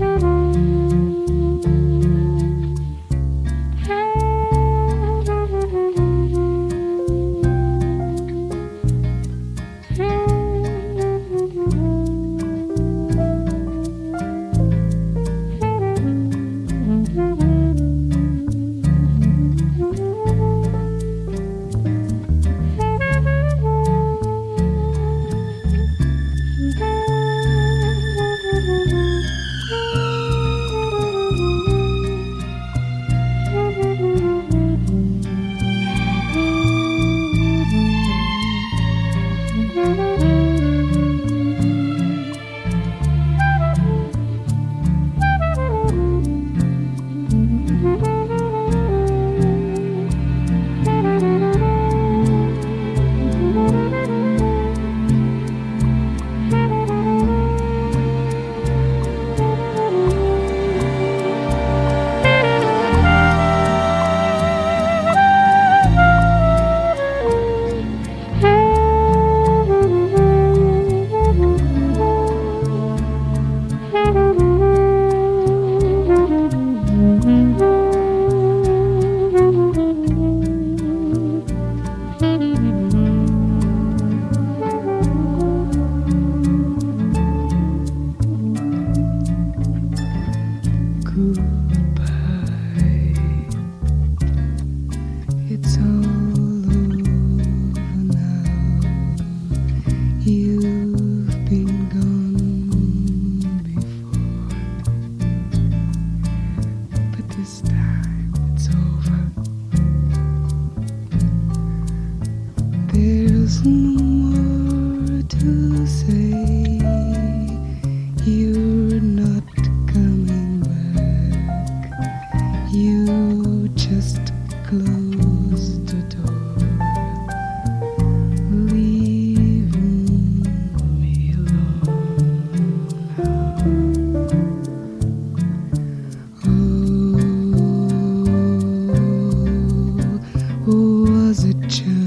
Bye. There's no more to say. You're not coming back. You just closed the door, me alone now. Oh, was it just?